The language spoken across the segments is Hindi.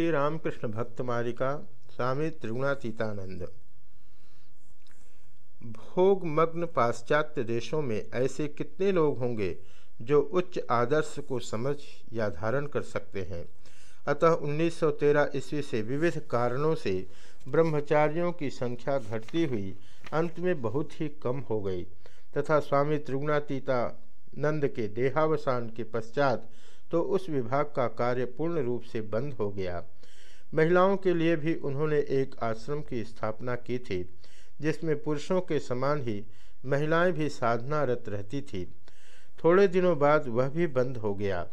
श्री रामकृष्ण भक्त मालिका स्वामी त्रिगुणातीतानंद। भोग मग्न पाश्चात्य देशों में ऐसे कितने लोग होंगे जो उच्च आदर्श को समझ या धारण कर सकते हैं? अतः 1913 ईस्वी से विविध कारणों से ब्रह्मचारियों की संख्या घटती हुई अंत में बहुत ही कम हो गई, तथा स्वामी त्रिगुणातीता नंद के देहावसान के पश्चात तो उस विभाग का कार्य पूर्ण रूप से बंद हो गया। महिलाओं के लिए भी उन्होंने एक आश्रम की स्थापना की थी, जिसमें पुरुषों के समान ही महिलाएँ भी साधनारत रहती थी। थोड़े दिनों बाद वह भी बंद हो गया।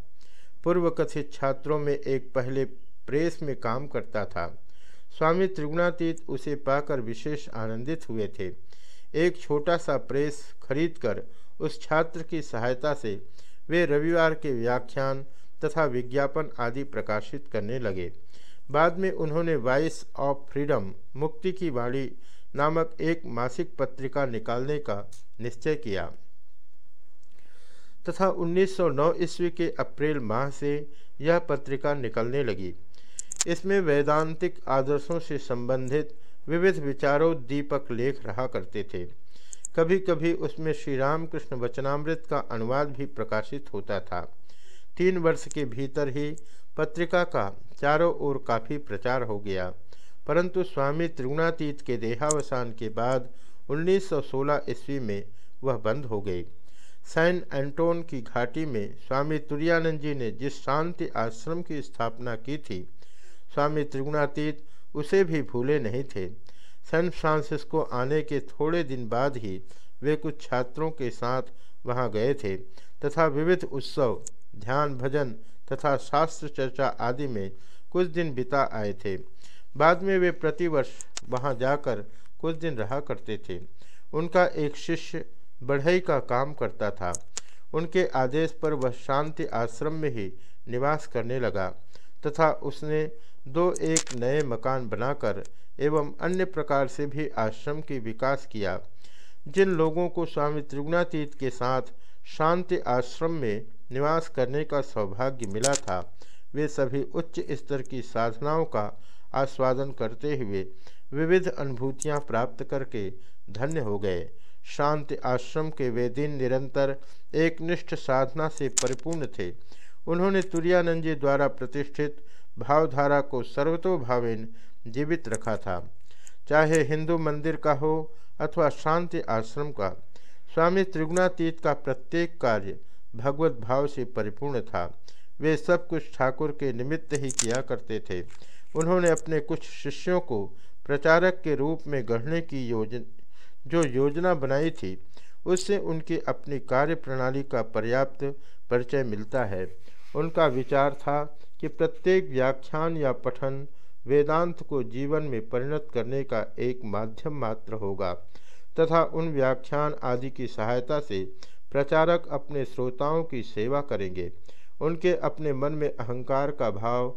पूर्व कथित छात्रों में एक पहले प्रेस में काम करता था। स्वामी त्रिगुणातीत उसे पाकर विशेष आनंदित हुए थे। एक छोटा सा प्रेस खरीदकर उस छात्र की सहायता से वे रविवार के व्याख्यान तथा विज्ञापन आदि प्रकाशित करने लगे। बाद में उन्होंने वॉइस ऑफ़ फ्रीडम मुक्ति की वाणी नामक एक मासिक पत्रिका निकालने का निश्चय किया। तथा 1909 ईस्वी के अप्रैल माह से यह पत्रिका निकलने लगी। इसमें वैदांतिक आदर्शों से संबंधित विविध विचारोद्दीपक लेख रहा करते थे। कभी कभी उसमें श्री रामकृष्ण वचनामृत का अनुवाद भी प्रकाशित होता था। तीन वर्ष के भीतर ही पत्रिका का चारों ओर काफ़ी प्रचार हो गया। परंतु स्वामी त्रिगुणातीत के देहावसान के बाद 1916 ईस्वी में वह बंद हो गई। सैन एंटोन की घाटी में स्वामी तुरानंद जी ने जिस शांति आश्रम की स्थापना की थी, स्वामी त्रिगुणातीत उसे भी भूले नहीं थे। सैन फ्रांसिस्को आने के थोड़े दिन बाद ही वे कुछ छात्रों के साथ वहाँ गए थे, तथा विविध उत्सव, ध्यान भजन तथा शास्त्र चर्चा आदि में कुछ दिन बिता आए थे। बाद में वे प्रतिवर्ष वहाँ जाकर कुछ दिन रहा करते थे। उनका एक शिष्य बढ़ई का काम करता था। उनके आदेश पर वह शांति आश्रम में ही निवास करने लगा, तथा उसने दो एक नए मकान बनाकर एवं अन्य प्रकार से भी आश्रम के विकास किया। जिन लोगों को स्वामी त्रिगुणातीत के साथ शांति आश्रम में निवास करने का सौभाग्य मिला था, वे सभी उच्च स्तर की साधनाओं का आस्वादन करते हुए विविध अनुभूतियाँ प्राप्त करके धन्य हो गए। शांति आश्रम के वे दिन निरंतर एक निष्ठ साधना से परिपूर्ण थे। उन्होंने तुरानंद जी द्वारा प्रतिष्ठित भावधारा को सर्वतोभावेन जीवित रखा था। चाहे हिंदू मंदिर का हो अथवा शांति आश्रम का, स्वामी त्रिगुणातीत का प्रत्येक कार्य भगवत भाव से परिपूर्ण था। वे सब कुछ ठाकुर के निमित्त ही किया करते थे। उन्होंने अपने कुछ शिष्यों को प्रचारक के रूप में गढ़ने की योजना, जो योजना बनाई थी, उससे उनकी अपनी कार्य प्रणाली का पर्याप्त परिचय मिलता है। उनका विचार था कि प्रत्येक व्याख्यान या पठन वेदांत को जीवन में परिणत करने का एक माध्यम मात्र होगा, तथा उन व्याख्यान आदि की सहायता से प्रचारक अपने श्रोताओं की सेवा करेंगे। उनके अपने मन में अहंकार का भाव,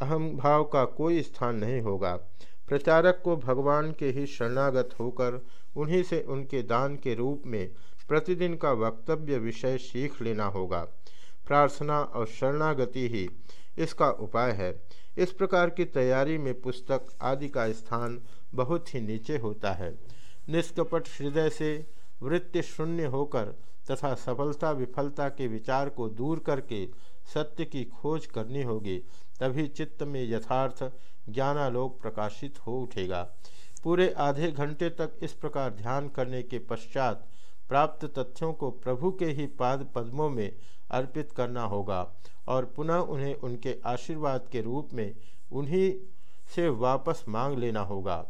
अहम भाव का कोई स्थान नहीं होगा। प्रचारक को भगवान के ही शरणागत होकर उन्हीं से उनके दान के रूप में प्रतिदिन का वक्तव्य विषय सीख लेना होगा। प्रार्थना और शरणागति ही इसका उपाय है। इस प्रकार की तैयारी में पुस्तक आदि का स्थान बहुत ही नीचे होता है। निष्कपट हृदय से वृत्ति शून्य होकर तथा सफलता विफलता के विचार को दूर करके सत्य की खोज करनी होगी, तभी चित्त में यथार्थ ज्ञानालोक प्रकाशित हो उठेगा। पूरे आधे घंटे तक इस प्रकार ध्यान करने के पश्चात प्राप्त तथ्यों को प्रभु के ही पाद पद्मों में अर्पित करना होगा और पुनः उन्हें उनके आशीर्वाद के रूप में उन्हीं से वापस मांग लेना होगा।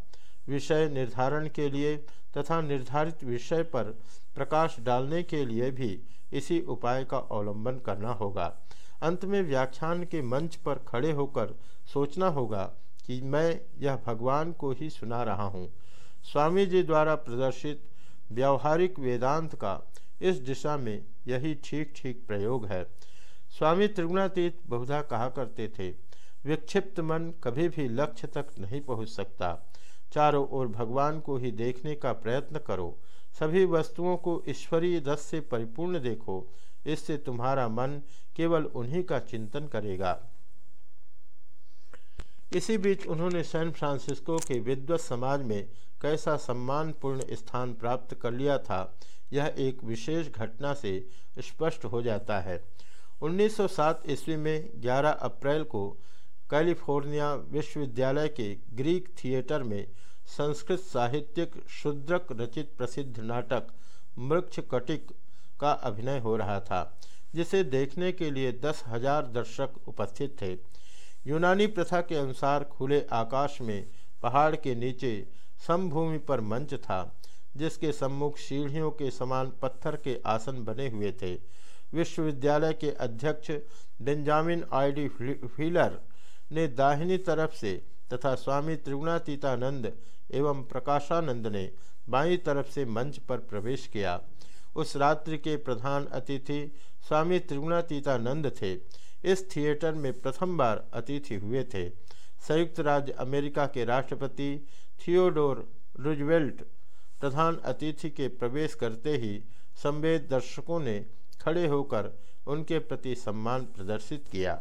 विषय निर्धारण के लिए तथा निर्धारित विषय पर प्रकाश डालने के लिए भी इसी उपाय का अवलंबन करना होगा। अंत में व्याख्यान के मंच पर खड़े होकर सोचना होगा कि मैं यह भगवान को ही सुना रहा हूँ। स्वामी जी द्वारा प्रदर्शित व्यावहारिक वेदांत का इस दिशा में यही ठीक ठीक प्रयोग है। स्वामी त्रिगुणातीत बहुधा कहा करते थे, विक्षिप्त मन कभी भी लक्ष्य तक नहीं पहुँच सकता। चारों ओर भगवान को ही देखने का प्रयत्न करो। सभी वस्तुओं को ईश्वरीय रस से परिपूर्ण देखो। इससे तुम्हारा मन केवल उन्हीं का चिंतन करेगा। इसी बीच उन्होंने सैन फ्रांसिस्को के विद्वत समाज में कैसा सम्मानपूर्ण स्थान प्राप्त कर लिया था, यह एक विशेष घटना से स्पष्ट हो जाता है। 1907 ईस्वी में 11 अप्रैल को कैलिफ़ोर्निया विश्वविद्यालय के ग्रीक थिएटर में संस्कृत साहित्यिक शुद्रक रचित प्रसिद्ध नाटक मृक्ष कटिक का अभिनय हो रहा था, जिसे देखने के लिए दस हज़ार दर्शक उपस्थित थे। यूनानी प्रथा के अनुसार खुले आकाश में पहाड़ के नीचे समभूमि पर मंच था, जिसके सम्मुख सीढ़ियों के समान पत्थर के आसन बने हुए थे। विश्वविद्यालय के अध्यक्ष बेंजामिन आईडी फीलर ने दाहिनी तरफ़ से तथा स्वामी त्रिगुणातीतानंद एवं प्रकाशानंद ने बाई तरफ़ से मंच पर प्रवेश किया। उस रात्रि के प्रधान अतिथि स्वामी त्रिगुणातीतानंद थे। इस थिएटर में प्रथम बार अतिथि हुए थे। संयुक्त राज्य अमेरिका के राष्ट्रपति थियोडोर रुजवेल्ट प्रधान अतिथि के प्रवेश करते ही संवेद दर्शकों ने खड़े होकर उनके प्रति सम्मान प्रदर्शित किया।